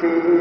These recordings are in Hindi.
Shri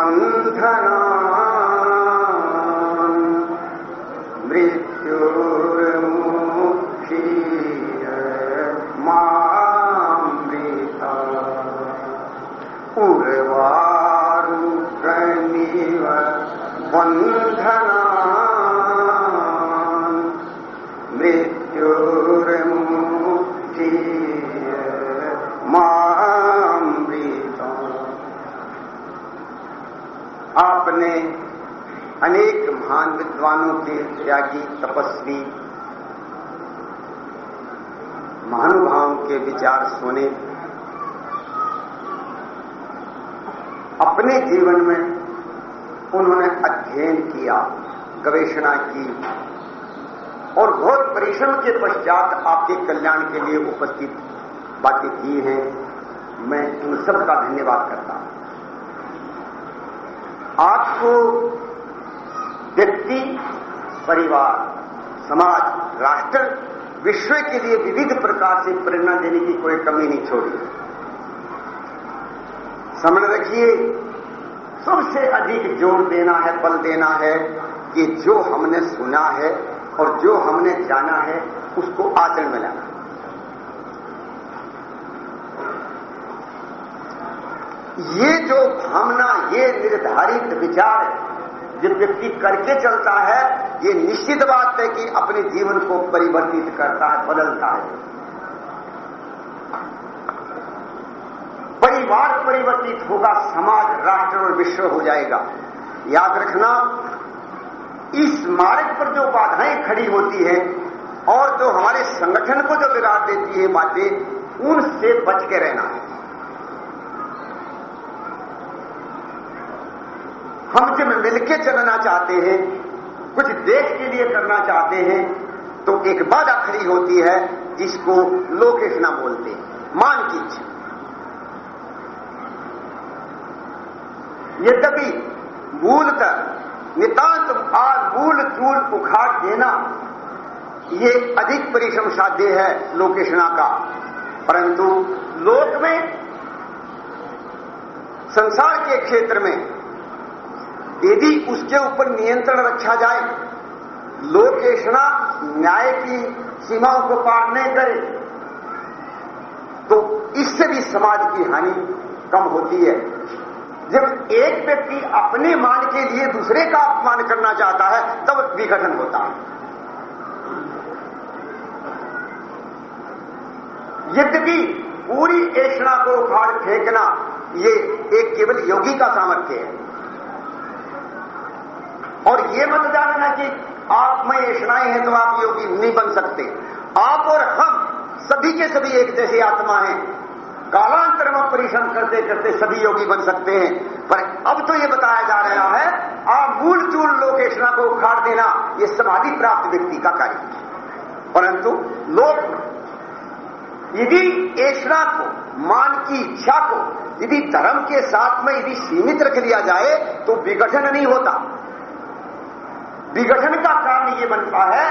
বন্ধন आपने अनेक महान विद्वानों के त्यागी तपस्वी महानुभावों के विचार सुने, अपने जीवन में उन्होंने अध्ययन किया, गवेषणा की और बहुत परिश्रम के पश्चात आपके कल्याण के लिए उपस्थित बातें की हैं। मैं उन सबका धन्यवाद करता हूँ। आपको व्यक्ति, परिवार, समाज, राष्ट्र, विश्व के लिए विविध प्रकार से प्रेरणा देने की कोई कमी नहीं छोड़ी। समझ रखिए, सबसे अधिक ज़ोर देना है, बल देना है कि जो हमने सुना है और जो हमने जाना है, उसको आचरण में लाना। ये जो भावना, ये निर्धारित विचार जो व्यक्ति करके चलता है, ये निश्चित बात है कि अपने जीवन को परिवर्तित करता है, बदलता है। परिवार परिवर्तित होगा, समाज, राष्ट्र और विश्व हो जाएगा। याद रखना, इस मार्ग पर जो बाधाएँ खड़ी होती हैं और जो हमारे संगठन को जो बिगाड़ देती है बातें, उनसे बच के रहना। है हम जब मिलके चलना चाहते हैं, कुछ देश के लिए करना चाहते हैं तो एक बाधा खड़ी होती है, जिसको लोकेशना बोलते। हैं मान की इच्छा यद्यपि मूलतः नितांत आग मूल चूल उखाड़ देना, ये अधिक परिश्रम साध्य है लोकेशना का। परंतु लोक में, संसार के क्षेत्र में यदि उसके ऊपर नियंत्रण रखा जाए, लोकेशना न्याय की सीमाओं को पार नहीं करे तो इससे भी समाज की हानि कम होती है। जब एक व्यक्ति अपने मान के लिए दूसरे का अपमान करना चाहता है, तब विघटन होता है। यद्यपि पूरी ऐषणा को उखाड़ फेंकना, ये एक केवल योगी का सामर्थ्य है। और ये मत जानना कि आप में ऐषणाएँ हैं तो आप योगी नहीं बन सकते। आप और हम सभी के सभी एक जैसे आत्मा हैं। कालांतर में परिश्रम करते करते सभी योगी बन सकते हैं। पर अब तो ये बताया जा रहा है, आप मूल चूल लोकेशना को उखाड़ देना, ये समाधि प्राप्त व्यक्ति का कार्य है। परंतु लोग यदि ऐषणा को, मान की इच्छा को, यदि धर्म के साथ में यदि सीमित रख दिया जाए तो विघटन नहीं होता। विघटन का कारण ये बनता है,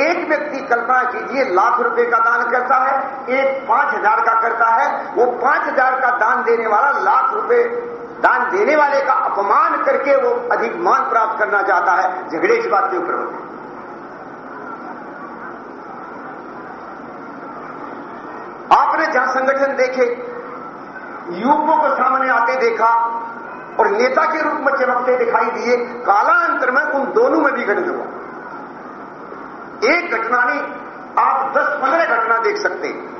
एक व्यक्ति कल्पना कीजिए, लाख रुपए का दान करता है, एक पाँच हज़ार का करता है, वो पाँच हज़ार का दान देने वाला, लाख रुपए दान देने वाले का अपमान करके वो अधिक मान प्राप्त करना चाहता है। झगड़े इस बात के ऊपर होते आपने जहाँ संगठन देखे, युवकों को सामने आते देखा और नेता के रूप में चमकते दिखाई दिए, कालांतर में उन दोनों में भी घटित हुआ। एक घटना नहीं, आप दस पंद्रह घटना देख सकते हैं।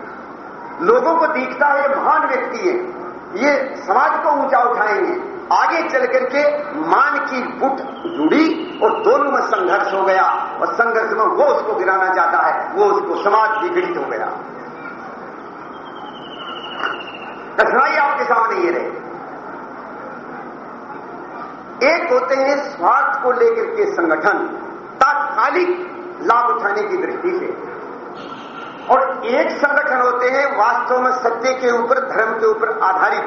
लोगों को दिखता है, महान व्यक्ति है। ये समाज को ऊँचा उठाएँगे। आगे चल करके मान की बुट जुड़ी और दोनों में संघर्ष हो गया और संघर्ष में वो उसको गिराना चाहता है, वो उसको समाज विघटित हो गया। कठिनाई आपके सामने ये रहे। एक होते हैं स्वार्थ को लेकर के संगठन, तात्कालिक लाभ उठाने की दृष्टि से। और एक संगठन होते हैं वास्तव में सत्य के ऊपर, धर्म के ऊपर आधारित।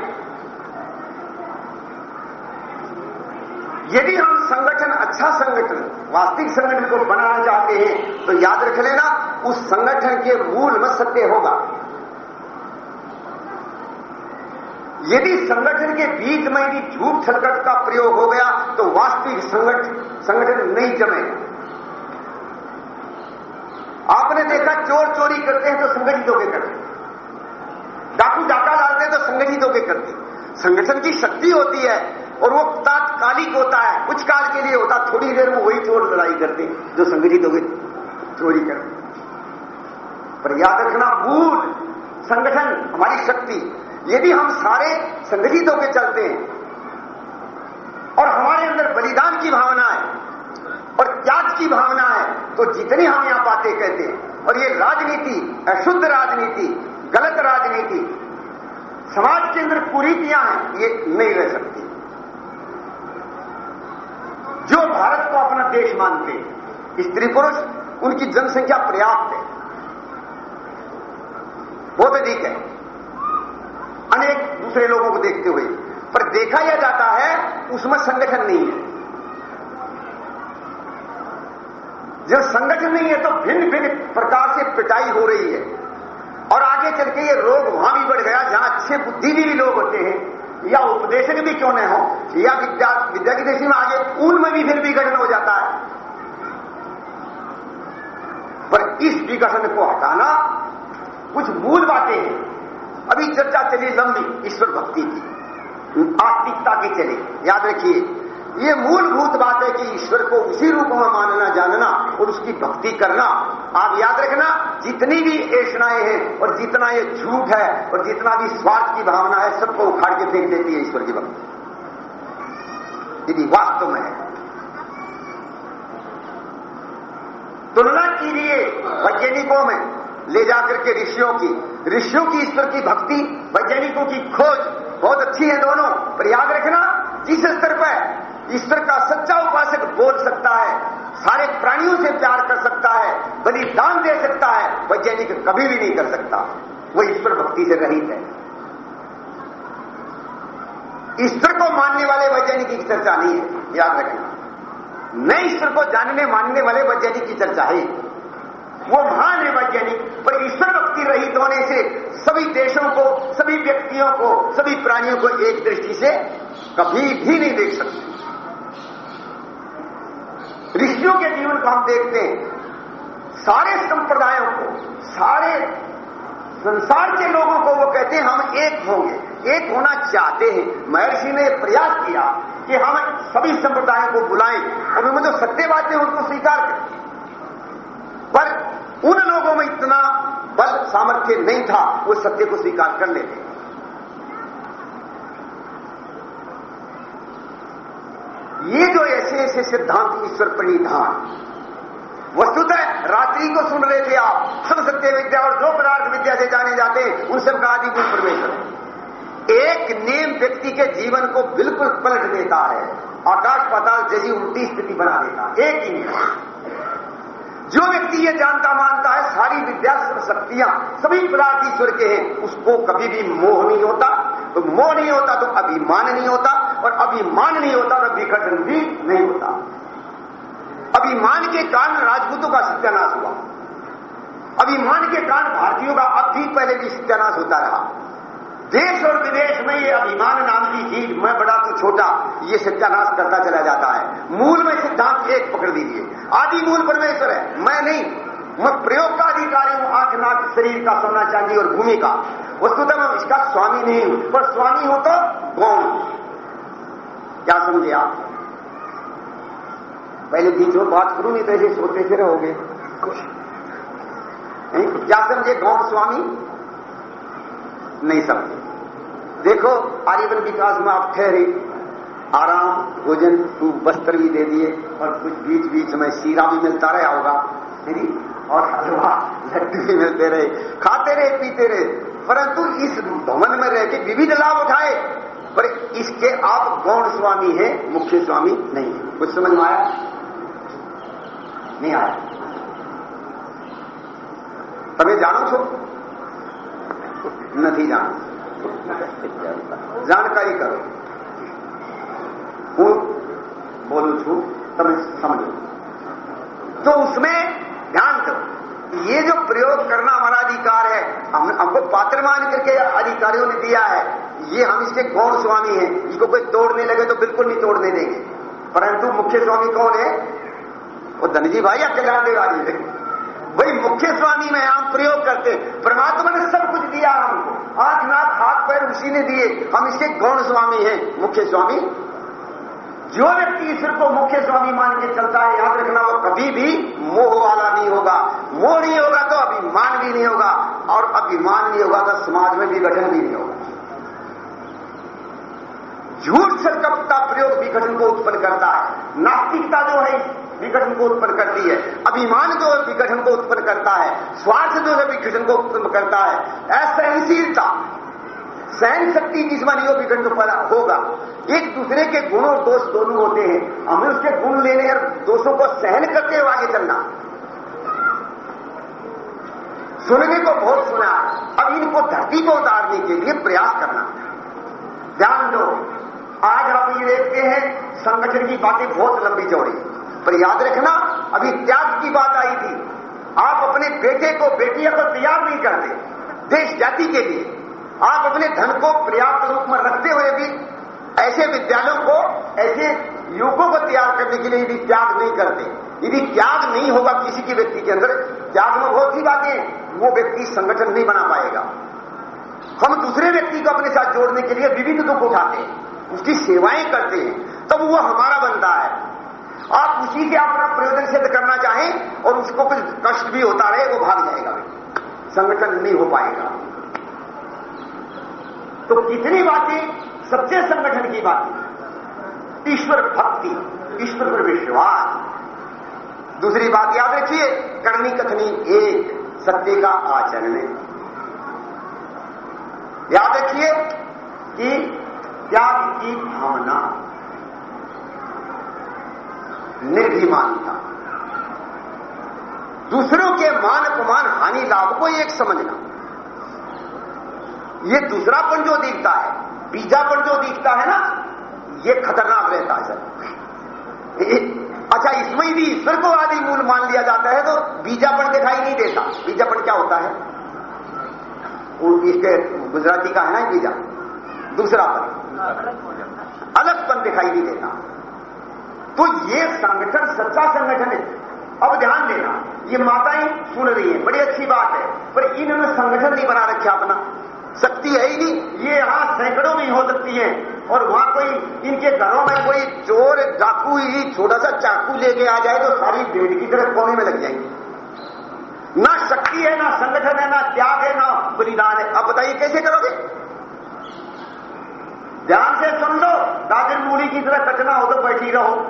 यदि हम संगठन अच्छा संगठन, वास्तविक संगठन को बनाना चाहते हैं तो याद रख लेना, उस संगठन के मूल में सत्य होगा। यदि संगठन के बीच में यदि झूठ छलकट का प्रयोग हो गया तो वास्तविक संगठन संगठन नहीं जमेगा आपने देखा चोर चोरी करते हैं तो संगठित होकर करते? डाकू डाका डालते हैं तो संगठित होकर करते? संगठन की शक्ति होती है और वो तात्कालिक होता है। कुछ काल के लिए होता, थोड़ी देर में वही चोर लड़ाई करते जो संगठित होकर चोरी करते। पर याद रखना, मूल संगठन, हमारी शक्ति यदि हम सारे संगठित होकर चलते हैं। और हमारे अंदर बलिदान की भावना है, और त्याग की भावना है तो जितनी हम यहाँ बातें कहते हैं, और ये राजनीति, अशुद्ध राजनीति, गलत राजनीति, समाज के अंदर कुरीतियाँ हैं, ये नहीं रह सकती। जो भारत को अपना देश मानते स्त्री पुरुष, उनकी जनसंख्या पर्याप्त है। बहुत अधिक है। अनेक दूसरे लोगों को देखते हुए। पर देखा यह जाता है, उसमें संगठन नहीं है। जब संगठन नहीं है तो भिन्न भिन्न प्रकार से पिटाई हो रही है। और आगे चल के ये रोग वहाँ भी बढ़ गया, जहाँ अच्छे बुद्धिजीवी लोग होते हैं। या उपदेशक भी क्यों नहीं हो, या विद्या विद्या की दृष्टि में आगे उनमें भी फिर विघटन हो जाता है। पर इस विघटन को हटाना कुछ मूल बातें हैं। अभी चर्चा चली लंबी, ईश्वर भक्ति की। आत्मिकता की चली। याद रखिए, ये मूलभूत बात है कि ईश्वर को उसी रूप में मानना, जानना और उसकी भक्ति करना। आप याद रखना, जितनी भी ऐषणाएँ हैं और जितना ये झूठ है और जितना भी स्वार्थ की भावना है, सबको उखाड़ के फेंक देती है ईश्वर की भक्ति। यदि वास्तव में है तुलना कीजिए वैज्ञानिकों में, ले जाकर के ऋषियों की। ऋषियों की ईश्वर की भक्ति, वैज्ञानिकों की खोज, बहुत अच्छी है दोनों, पर याद रखना, जिस स्तर पर ईश्वर का सच्चा उपासक बोल सकता है, सारे प्राणियों से प्यार कर सकता है, बलिदान दे सकता है, वैज्ञानिक कभी भी नहीं कर सकता। वो ईश्वर भक्ति से रहित है। ईश्वर को मानने वाले वैज्ञानिक की चर्चा नहीं है, याद रखना। न ईश्वर को जानने मानने वाले वैज्ञानिक की चर्चा है। वो महान है वैज्ञानिक। पर ईश्वर भक्ति रहित होने से सभी देशों को, सभी व्यक्तियों को, सभी प्राणियों को एक दृष्टि से कभी भी नहीं देख सकते। ऋषियों के जीवन को हम देखते हैं। सारे संप्रदायों को, सारे संसार के लोगों को वो कहते हैं, हम एक होंगे, एक होना चाहते हैं। महर्षि ने प्रयास किया कि हम सभी संप्रदायों को बुलाएँ और जो सत्यवाद थे उनको स्वीकार करें। उन लोगों में इतना बल, सामर्थ्य नहीं था, वो सत्य को स्वीकार कर लेते ये जो ऐसे ऐसे सिद्धांत, ईश्वर परिधान वस्तुतः रात्रि को सुन रहे थे आप। सब सत्य विद्या और जो पदार्थ विद्या से जाने जाते उन सबका आदि गुण परमेश्वर एक नेम व्यक्ति के जीवन को बिल्कुल पलट देता है। आकाश पाताल जैसी उल्टी स्थिति बना देता है। एक ही नियम जो व्यक्ति ये जानता मानता है, सारी विद्या शक्तियाँ सभी पदार्थ ईश्वर के हैं, उसको कभी भी मोह नहीं होता। तो मोह नहीं होता तो अभिमान नहीं होता, और अभिमान नहीं होता तो विघटन भी नहीं होता। अभिमान के कारण राजपूतों का सत्यानाश हुआ। अभिमान के कारण भारतीयों का अब भी पहले भी सत्यानाश होता रहा। देश और विदेश में ये अभिमान नाम की चीज़, मैं बड़ा तो छोटा, ये सत्यानाश करता चला जाता है। मूल में सिद्धांत एक पकड़ लीजिए। आदि मूल परमेश्वर है, मैं नहीं। मैं प्रयोग का अधिकारी हूँ, आँख, नाक, शरीर का सोना चांदी और भूमि का। वस्तुतः मैं इसका स्वामी नहीं हूँ। पर स्वामी हो तो कौन? क्या समझे आप? पहले बीच में बात करूँ नहीं तो ऐसे सोते फिर रहोगे। क्या समझे गौण स्वामी? नहीं समझे देखो आजीवन विकास में आप ठहरे आराम भोजन तू वस्त्र भी दे दिए और कुछ बीच बीच में सीरा भी मिलता रहा होगा और हलवा लड्डू भी मिलते रहे खाते रहे पीते रहे परंतु इस भवन में रह के विविध लाभ उठाए पर इसके आप गौण स्वामी है मुख्य स्वामी नहीं है कुछ समझ में आया नहीं आया તમે જાણો છો નથી જાણો જાણકારી કરો હું બોલું છું તમે સમજો तो उसमें ध्यान दो ये जो प्रयोग करना हमारा अधिकार है हम हमको पात्र मान करके अधिकारियों ने दिया है ये हम इसके गौण स्वामी हैं इसको कोई तोड़ने लगे तो बिल्कुल नहीं तोड़ने देंगे परंतु मुख्य स्वामी कौन है वो धनजी भाई या कल्याण वाली है वही मुख्य स्वामी में हम प्रयोग करते परमात्मा ने सब कुछ दिया हमको। आँख नाक हाथ पैर उसी ने दिए। हम इसके गौण स्वामी हैं, मुख्य स्वामी। जो व्यक्ति ईश्वर को मुख्य स्वामी मान के चलता है, याद रखना, वो कभी भी मोह वाला नहीं होगा। मोह नहीं होगा तो अभिमान भी नहीं होगा और अभिमान नहीं होगा तो समाज में विघटन भी नहीं होगा। झूठ सरकपता प्रयोग विघटन को उत्पन्न करता है। नास्तिकता जो है विघटन को उत्पन्न करती है। अभिमान जो है, विघटन को उत्पन्न करता है। स्वार्थ जो है, विघटन को उत्पन्न करता है। असहनशीलता सहन शक्ति जिसमें नहीं हो विघटन होगा। एक दूसरे के गुण और दोष दोनों होते हैं। हमें उसके गुण लेने और दोषों को सहन करते हुए आगे चलना। सुनने को बहुत सुना अब इनको धरती को उतारने के लिए प्रयास करना। ध्यान दो। आज आप ये देखते हैं, संगठन की बातें बहुत लंबी चौड़ी। पर याद रखना, अभी त्याग की बात आई थी। आप अपने बेटे को बेटिया को तैयार नहीं करते, देश जाति के लिए। आप अपने धन को पर्याप्त रूप में रखते हुए भी, ऐसे विद्यालयों को, ऐसे युवकों को तैयार करने के लिए यदि त्याग नहीं करते, यदि त्याग नहीं होगा किसी के व्यक्ति के अंदर, त्याग में बहुत सी बातें वो व्यक्ति संगठन नहीं बना पाएगा। हम दूसरे व्यक्ति को अपने साथ जोड़ने के लिए विविध दुख उठाते हैं, उसकी सेवाएँ करते हैं, तब वो हमारा बनता है। आप उसी से अपना प्रयोजन सिद्ध करना चाहें और उसको कुछ कष्ट भी होता रहे, वो भाग जाएगा संगठन नहीं हो पाएगा। तो कितनी बातें, सबसे संगठन की बातें। ईश्वर भक्ति, ईश्वर पर विश्वास। दूसरी बात याद रखिए, करनी कथनी एक, सत्य का आचरण याद रखिए कि त्याग की भावना निर्भिमानता दूसरों के मान अपमान, हानि, लाभ को एक समझना। ये दूसरापन जो दिखता है, बीजापन जो दिखता है ना, ये खतरनाक रहता है। सर अच्छा इसमें भी ईश्वर को आदि मूल मान लिया जाता है तो बीजापन दिखाई नहीं देता। बीजापन क्या होता है? इसके गुजराती का है ना बीजा। दूसरा पन। अलगपन दिखाई नहीं देता। तो ये संगठन सच्चा संगठन है। अब ध्यान देना, ये माताएँ सुन रही है, बड़ी अच्छी बात है, पर इन्होंने संगठन नहीं बना रखा अपना। शक्ति है ही नहीं, ये यहाँ सैकड़ों में हो सकती है, और वहाँ कोई, इनके घरों में कोई चोर, डाकू ही छोटा सा चाकू लेके आ जाए तो सारी भेड़ की तरफ़ कोने में लग जाएँगी। ना शक्ति है, ना संगठन है, ना त्याग है, ना बलिदान है। अब बताइए, कैसे करोगे? ध्यान से सुन लो, दादिर मूली की तरह कचना हो तो बैठी रहो।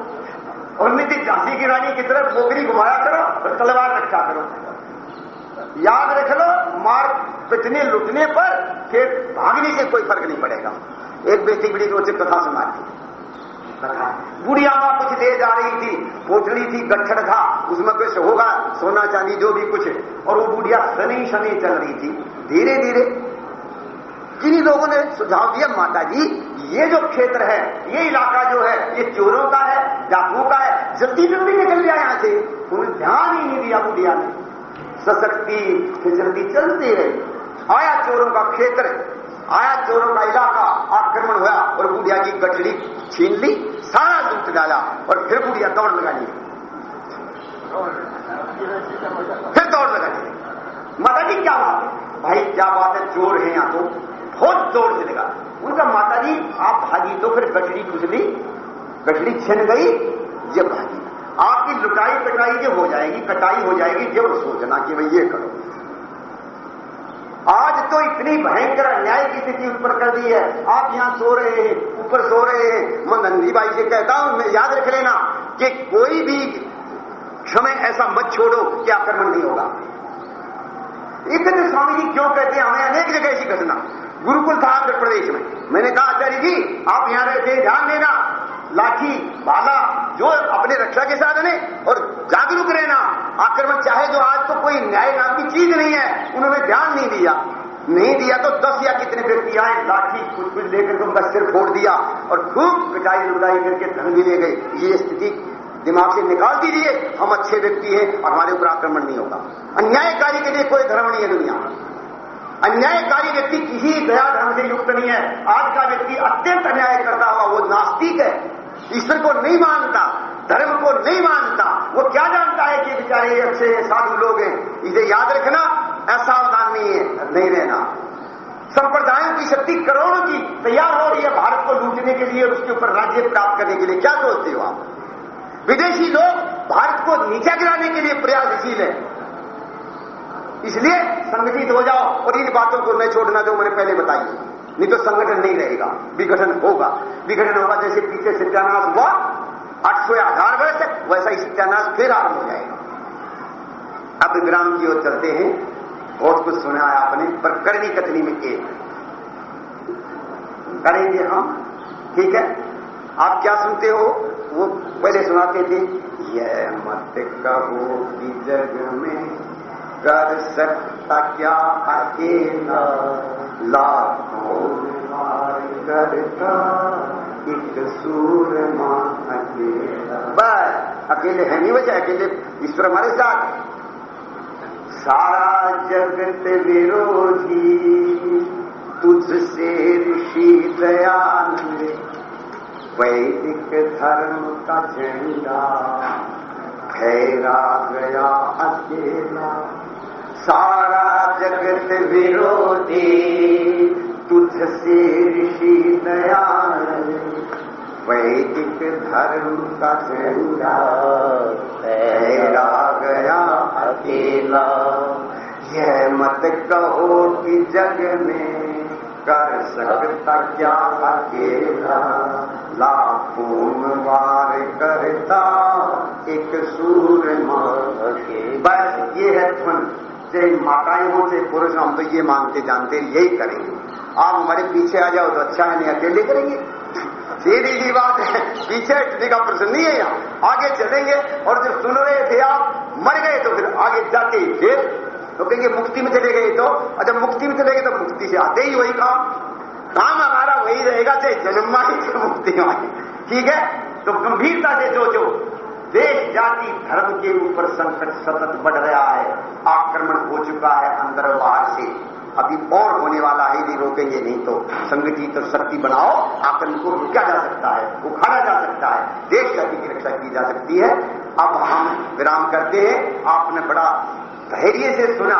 और निधि झांसी की रानी की तरफ़ मोगरी घुमाया करो और तलवार रखा करो। याद रख लो मार पिटने, लुटने पर फिर भागने से कोई फ़र्क नहीं पड़ेगा। एक बेटी बड़ी रोचे कथा सुनाती। बुढ़िया माँ कुछ दे जा रही थी पोटली थी, गठड़ था, उसमें कुछ होगा, सोना चांदी जो भी कुछ। और वो बुढ़िया शनि शनि चल रही थी। धीरे धीरे किन्हीं लोगों ने सुझाव दिया माता जी ये जो क्षेत्र है, ये इलाका जो है, ये चोरों का है, डाकुओं का है, जल्दी जल्दी निकल गया यहाँ से। उन्हें ध्यान ही नहीं दिया बुढ़िया ने। सशक्ति फिसलती चलती रही। आया चोरों का क्षेत्र, आया चोरों का इलाका, आक्रमण हुआ और बुढ़िया की गठड़ी छीन ली, सारा लूट डाला और फिर बुढ़िया दौड़ लगा ली। फिर दौड़ लगा लगाइए माता जी क्या बात है? भाई, क्या बात है? चोर है यहाँ तो। बहुत दौड़ चलेगा उनका माता जी आप भागी तो फिर गठड़ी खुजली गठड़ी छिन गई, ये भागी। आपकी लुटाई कटाई जो हो जाएगी, कटाई हो जाएगी जब सोचना कि भाई ये करो। आज तो इतनी भयंकर अन्याय की स्थिति उत्पन्न कर दी है। आप यहाँ सो रहे हैं, ऊपर सो रहे हैं। मैं नंदी भाई से कहता हूँ मैं याद रख लेना कि कोई भी समय ऐसा मत छोड़ो कि आक्रमण नहीं होगा। इतने स्वामी जी क्यों कहते हैं, हमें अनेक जगह ऐसी घटना। गुरुकुल था आंध्र प्रदेश में। मैंने कहा, आचार्य जी, आप यहाँ रहते ध्यान देना। लाठी भाला जो अपने रक्षा के साधन है और जागरूक रहना। आक्रमण चाहे जो, आज तो कोई न्याय नाम की चीज़ नहीं है। उन्होंने ध्यान नहीं दिया। नहीं दिया तो दस या कितने व्यक्ति आए, लाठी कुछ कुछ लेकर उनका सिर फोड़ दिया और खूब पिटाई लुटाई करके धन भी ले गए। ये स्थिति दिमाग से निकाल दीजिए, हम अच्छे व्यक्ति हैं और हमारे ऊपर आक्रमण नहीं होगा। अन्यायकारी के लिए कोई धर्म नहीं है दुनिया अन्यायकारी व्यक्ति किसी दया धर्म से युक्त नहीं है। आज का व्यक्ति अत्यंत अन्याय करता हुआ, वो नास्तिक है। ईश्वर को नहीं मानता, धर्म को नहीं मानता। वो क्या जानता है कि बेचारे अच्छे साधु लोग हैं? इसे याद रखना, असावधान नहीं है, नहीं रहना। संप्रदायों की शक्ति करोड़ों की तैयार हो रही है भारत को लूटने के लिए और उसके ऊपर राज्य प्राप्त करने के लिए। क्या सोचते हो आप? विदेशी लोग भारत को नीचा गिराने के लिए प्रयासशील है। इसलिए संगठित हो जाओ और इन बातों को नहीं छोड़ना जो मैंने पहले बताई। नहीं तो संगठन नहीं रहेगा, विघटन होगा। विघटन होगा जैसे पीछे सत्यानाश हुआ, आठ सौ हज़ार वर्ष, वैसा ही सत्यानाश फिर आरंभ हो जाएगा। अब विराम की ओर चलते हैं, बहुत कुछ सुना है आपने, पर करनी कथनी में एक। करेंगे हम, ठीक है? आप क्या सुनते हो? वो पहले सुनाते थे, यह मत कहो कि जग में कर सकता क्या अकेला लाखों करता एक सूरमा अकेला बस अकेले है नहीं वजह अकेले ईश्वर हमारे साथ सारा जगत विरोधी, तुझसे ऋषि दयानंद वैदिक धर्म का झंडा फहरा गया अकेला। सारा जगत विरोधी तुझसे ऋषि दयानंद वैदिक धर्म का झंडा फहरा गया अकेला। यह मत कहो कि जग में कर सकता क्या अकेला। लाखों वार करता एक सूर बस ये है चाहे माताएँ हो चाहे पुरुष हम तो ये मानते जानते यही करेंगे। आप हमारे पीछे आ जाओ तो अच्छा है, नहीं अकेले करेंगे। सीधी सी बात है, पीछे हटने का प्रश्न नहीं है यहाँ। आगे चलेंगे और जब सुन रहे थे आप, मर गए तो फिर आगे जाते ही फिर तो कहेंगे, मुक्ति में चले गए तो। अच्छा मुक्ति में चले गए तो मुक्ति से आते ही वही काम। काम हमारा वही रहेगा, चाहे जन्म चाहे मुक्ति आए। ठीक है? तो गंभीरता से सोचो। देश जाति धर्म के ऊपर संकट सतत बढ़ रहा है, आक्रमण हो चुका है अंदर बाहर से। अभी और होने वाला है, नहीं रोकेंगे, नहीं तो संगठित और शक्ति बनाओ, आक्रमण को रोका जा सकता है, उखाड़ा जा सकता है, देश जाति की रक्षा की जा सकती है। अब हम विराम करते हैं, आपने बड़ा धैर्य से सुना।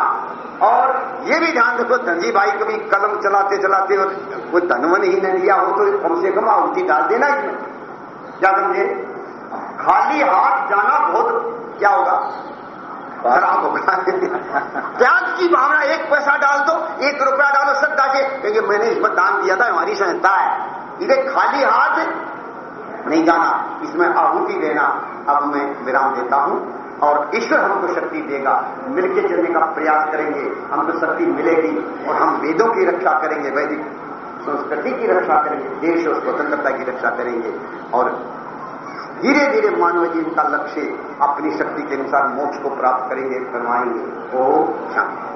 और ये भी ध्यान रखो, धनजी भाई कभी कलम चलाते चलाते कोई धनवन ही न लिया हो तो कम से कम आहुति डाल देना इसमें क्या समझे? खाली हाथ जाना बहुत क्या होगा? खराब होगा। त्याग की भावना, एक पैसा डाल दो, एक रुपया डालो, सबसे क्योंकि मैंने इसमें दान दिया था, हमारी संहिता है। इसे खाली हाथ नहीं जाना, इसमें आहुति देना। अब मैं विराम देता हूँ, और ईश्वर हमको शक्ति देगा। मिलकर चलने का प्रयास करेंगे, हमको शक्ति मिलेगी, और हम वेदों की रक्षा करेंगे, वैदिक संस्कृति की रक्षा करेंगे, देश और स्वतंत्रता की रक्षा करेंगे, और धीरे धीरे मानव जीवन का लक्ष्य अपनी शक्ति के अनुसार मोक्ष को प्राप्त करेंगे करवाएँगे ओ शांति